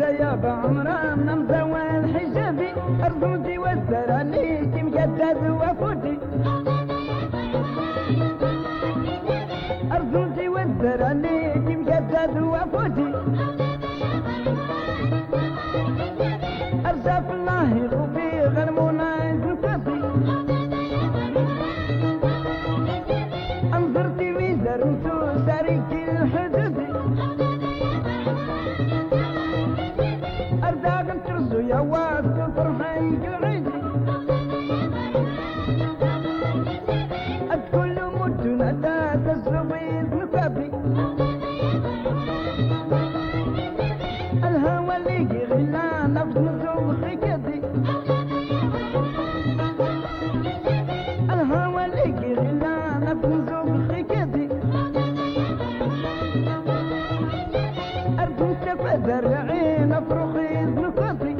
يا بعمران مزوال حجابي أرضوتي والسراني كم كتاب وفوتي. أرضوتي والسراني كم كتاب وفوتي. أرجوك فدر عين أفرخي زنقتي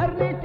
أرنيت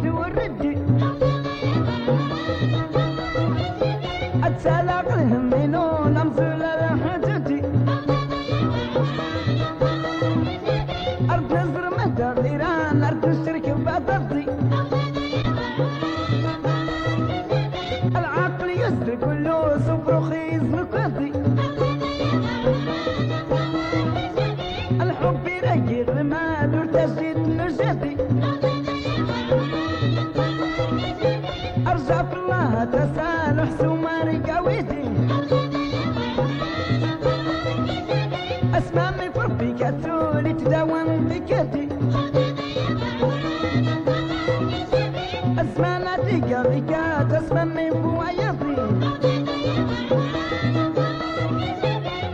يرقي المال وارتشيت نشاتي ارجع في الله تسالح سماري قويتي اسمامي فربي كاتولي تداوم بكاتي اسماناتي قبيكات اسمامي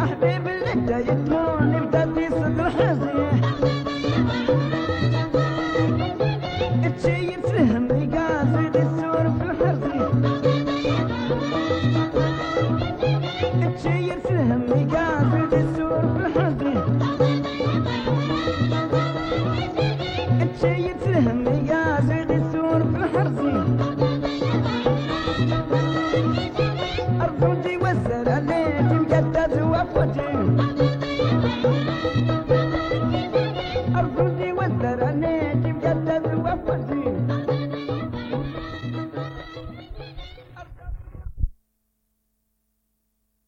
أحبيب اللي دا يتموني بغاتي أرجوتي وسر عليك مقدس وفوتي